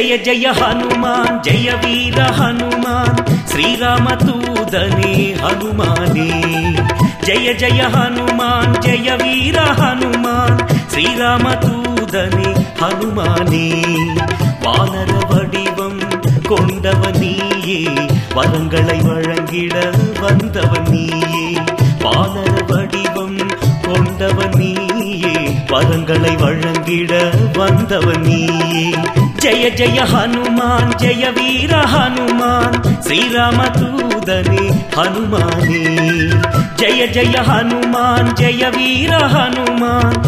ஜெய ஜெய ஹனுமான் ஜெய வீர ஹனுமான் ஸ்ரீராம தூதனே ஹனுமானே. ஜெய ஜெய ஹனுமான் ஜெய வீர ஹனுமான் ஸ்ரீராம தூதனே ஹனுமானே. வானர வடிவம் கொண்டவனியே வரங்களை வழங்கிட வந்தவனியே வானர வடிவம் கொண்டவனியே வரங்களை வழங்கிட வந்தவனியே நீயே ஜெய ஜெய ஹனுமான் ஜெய வீர ஹனுமான் ஸ்ரீராம தூதனே ஹனுமானே ஜெய ஜெய ஹனுமான் ஜெய வீர ஹனுமான்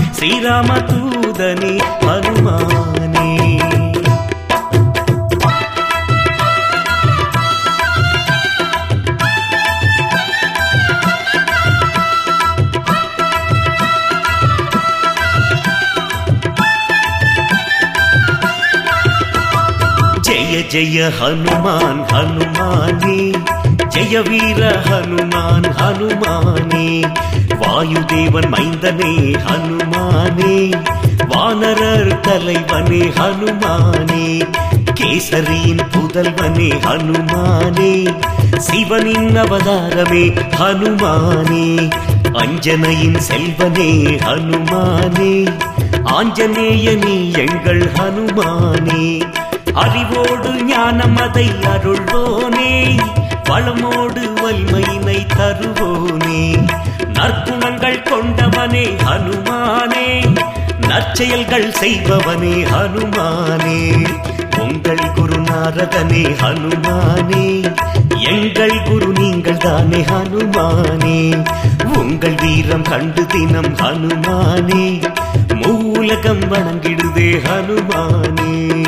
ஜெய ஹனுமான் ஹனுமானே. ஜெய வீர ஹனுமான் ஹனுமானே. வாயுதேவன் மைந்தனே ஹனுமானே. வானரர் தலைவனே ஹனுமானே. கேசரியின் புதல்வனே ஹனுமானே. சிவனின் அவதாரமே ஹனுமானே. அஞ்சனையின் செல்வனே ஹனுமானே. ஆஞ்சநேயனே எங்கள் ஹனுமானே. அறிவோடு ஞானம் அதை அருள்வோனே. வளமோடு வலிமையினை தருவோனே. நற்குணங்கள் கொண்டவனே ஹனுமானே. நற்செயல்கள் செய்பவனே ஹனுமானே. உங்கள் குரு நாரதனே ஹனுமானே. எங்கள் குரு நீங்கள் தானே ஹனுமானே. உங்கள் வீரம் கண்டு தினம் ஹனுமானே. மூலகம் வணங்கிடுதே ஹனுமானே.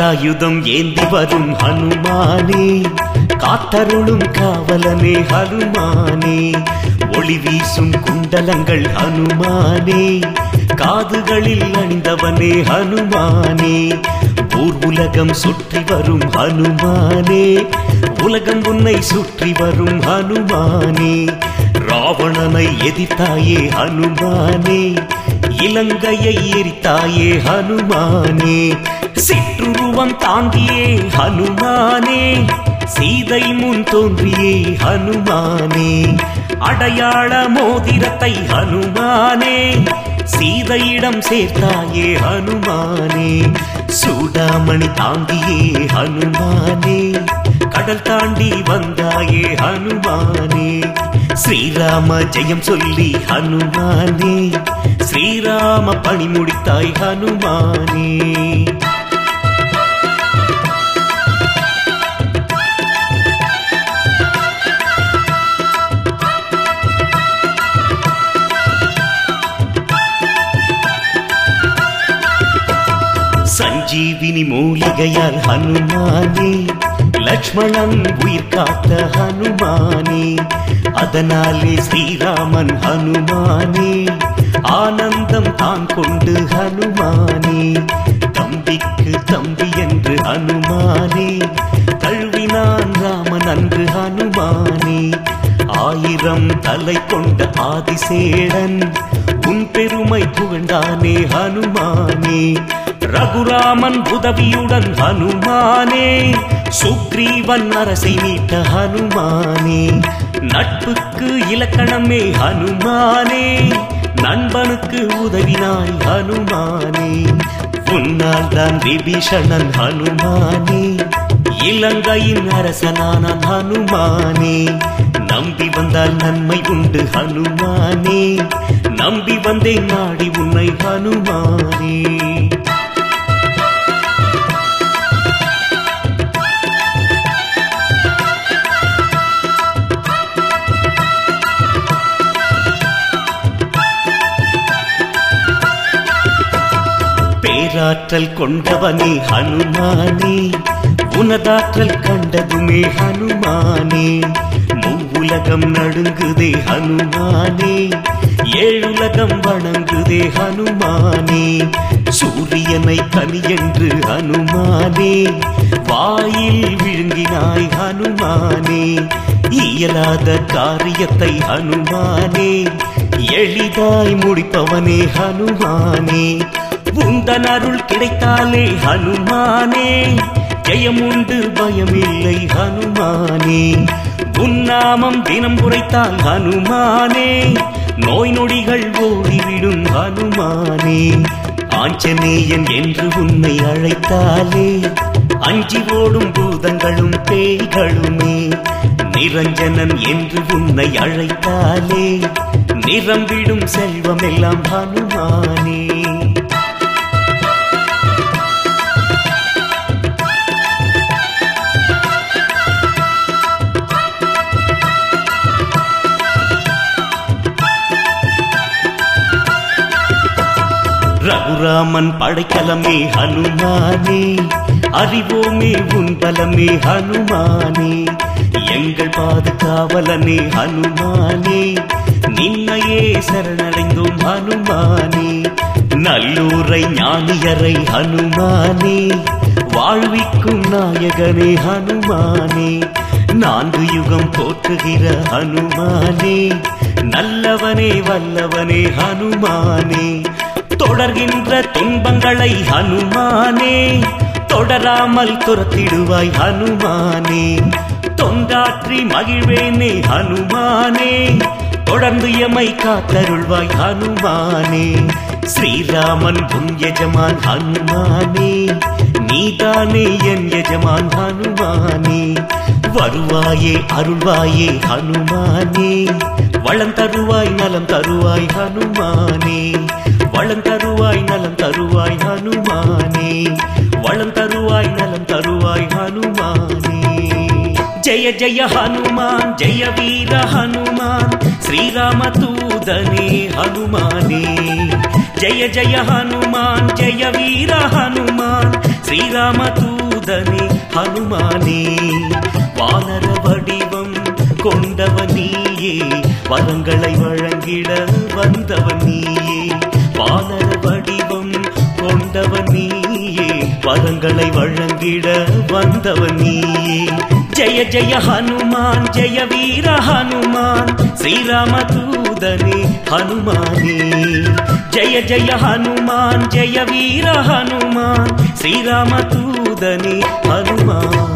கதாயுதம் ஏந்தி வரும் ஹனுமானே காத்தருளும் காவலனே ஹனுமானே ஒளி வீசும் குண்டலங்கள் ஹனுமானே காதுகளில் அணிந்தவனே ஹனுமானே ஊர் உலகம் சுற்றி வரும் ஹனுமானே உலகம் உன்னை சுற்றி வரும் ஹனுமானே ராவணனை எதிர்த்தாயே ஹனுமானே இலங்கையை எரித்தாயே ஹனுமானே சிற்றுருவம் தாங்கியே ஹனுமானே. சீதை முன் தோன்றியே ஹனுமானே. அடையாள மோதிரத்தை ஹனுமானே. சீதையிடம் சேர்த்தாயே ஹனுமானே. சூடாமணி தாங்கியே ஹனுமானே. கடல் தாண்டி வந்தாயே ஹனுமானே. ஸ்ரீராம ஜெயம் சொல்லி ஹனுமானே. ஸ்ரீராம பணி முடித்தாய் ஹனுமானே. சஞ்சீவினி மூலிகையால் ஹனுமானே லக்ஷ்மணன் உயிர் காத்த ஹனுமானே அதனாலே ஸ்ரீராமன் ஹனுமானே ஆனந்தம் தான் கொண்டு ஹனுமானே தம்பிக்கு தம்பி என்று ஹனுமான். தலை கொண்ட ஆதிசேடன் உன் பெருமை புகழ்ந்தானே ஹனுமானே ரகுராமன் உதவியுடன் ஹனுமானே சுக்ரீவன் அரசை மீட்ட ஹனுமானே நட்புக்கு இலக்கணமே ஹனுமானே நண்பனுக்கு உதவினாய் ஹனுமானே உன்னால் தான் விபீஷணன் ஹனுமானே இலங்கையின் அரசனான ஹனுமானே நம்பி வந்தால் நன்மை உண்டு ஹனுமானே. நம்பி வந்தேன் நாடி உன்னை ஹனுமானே. பேராற்றல் கொண்டவனே ஹனுமானே. உனதாற்றல் கண்டதுமே ஹனுமானே. உலகம் நடுங்குதே ஹனுமானே. ஏழுலகம் வணங்குதே ஹனுமானே. சூரியனை கனி என்று ஹனுமானே. வாயில் விழுங்கினாய் ஹனுமானே. இயலாத காரியத்தை ஹனுமானே. எளிதாய் முடிப்பவனே ஹனுமானே. உந்தன் அருள் கிடைத்தாலே ஹனுமானே. ஜெயமுண்டு பயமில்லை ஹனுமானே. உன்னாமம் தினம் குறைத்தால் ஹனுமானே. நோய் நொடிகள் ஓடிவிடும் ஹனுமானே. ஆஞ்சநேயன் என்று உன்னை அழைத்தாலே அஞ்சி ஓடும் பூதங்களும் பேய்களுமே. நிரஞ்சனன் என்று உன்னை அழைத்தாலே நிரம்பிடும் செல்வம் எல்லாம் ஹனுமானே. ராமன் படைக்கலமே ஹனுமானே. அறிவோமே உன் பலமே ஹனுமானே. எங்கள் பாதுகாவலனே ஹனுமானே. நின்னையே சரணடைந்தோம் ஹனுமானே. நல்லூரை ஞானியரை ஹனுமானே. வாழ்விக்கும் நாயகனே ஹனுமானே. நான்கு யுகம் போற்றுகிற ஹனுமானே. நல்லவனே வல்லவனே ஹனுமானே. தொடர்கின்ற துன்பங்களை ஹனுமானே தொடராமல் துரத்திடுவாய் ஹனுமானே. தொண்டாற்றி மகிழ்வேனே ஹனுமானே தொடர்ந்து எமை காத்தருள்வாய் ஹனுமானே. ஸ்ரீராமன் உன் எஜமான் ஹனுமானே நீதானே என் எஜமான் ஹனுமானே. வருவாயே அருள்வாயே ஹனுமானே வளம் தருவாய் நலம் தருவாய் ஹனுமானே. வளம் தருவாய் நலம் தருவாய் ஹனுமானே. வளம் தருவாய் நலம் தருவாய் ஹனுமானே. ஜெய ஜெய ஹனுமான் ஜெய வீர ஹனுமான் ஸ்ரீராம தூதனே ஹனுமானே. ஜெய ஜெய ஹனுமான் ஜெய வீர ஹனுமான் ஸ்ரீராம தூதனே ஹனுமானே. வானர வடிவம் கொண்டவன் நீயே வரங்களை வழங்கிட வந்தவன் நீயே. வானர வடிவம் கொண்டவன் நீயே வரங்களை வழங்கிட வந்தவன் நீயே. ஜெய ஜெய ஹனுமான் ஜெய வீர ஹனுமான் ஸ்ரீராம தூதனே ஹனுமானே. ஜெய ஜெய ஹனுமான் ஜெய வீர ஹனுமான் ஸ்ரீராம தூதனே ஹனுமான்.